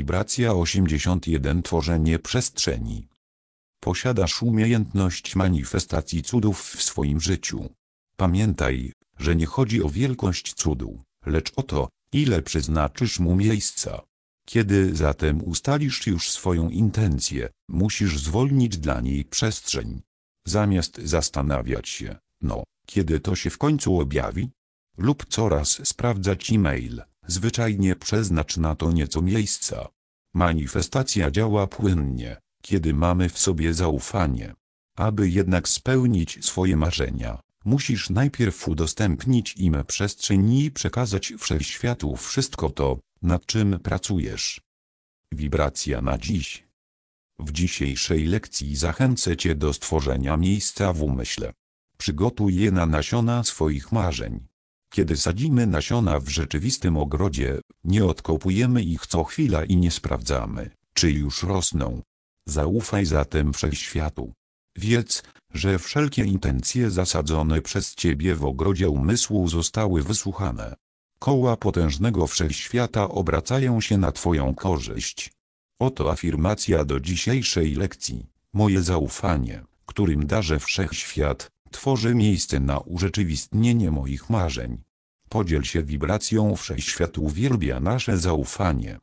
Wibracja 81 Tworzenie przestrzeni. Posiadasz umiejętność manifestacji cudów w swoim życiu. Pamiętaj, że nie chodzi o wielkość cudu, lecz o to, ile przeznaczysz mu miejsca. Kiedy zatem ustalisz już swoją intencję, musisz zwolnić dla niej przestrzeń. Zamiast zastanawiać się, no, kiedy to się w końcu objawi? Lub coraz sprawdzać e-mail, zwyczajnie przeznacz na to nieco miejsca. Manifestacja działa płynnie, kiedy mamy w sobie zaufanie. Aby jednak spełnić swoje marzenia, musisz najpierw udostępnić im przestrzeń i przekazać wszechświatu wszystko to, nad czym pracujesz. Wibracja na dziś. W dzisiejszej lekcji zachęcę Cię do stworzenia miejsca w umyśle. Przygotuj je na nasiona swoich marzeń. Kiedy sadzimy nasiona w rzeczywistym ogrodzie, nie odkopujemy ich co chwila i nie sprawdzamy, czy już rosną. Zaufaj zatem wszechświatu. Wiedz, że wszelkie intencje zasadzone przez Ciebie w ogrodzie umysłu zostały wysłuchane. Koła potężnego wszechświata obracają się na Twoją korzyść. Oto afirmacja do dzisiejszej lekcji. Moje zaufanie, którym darzę wszechświat, tworzy miejsce na urzeczywistnienie moich marzeń. Podziel się wibracją wszechświat uwielbia nasze zaufanie.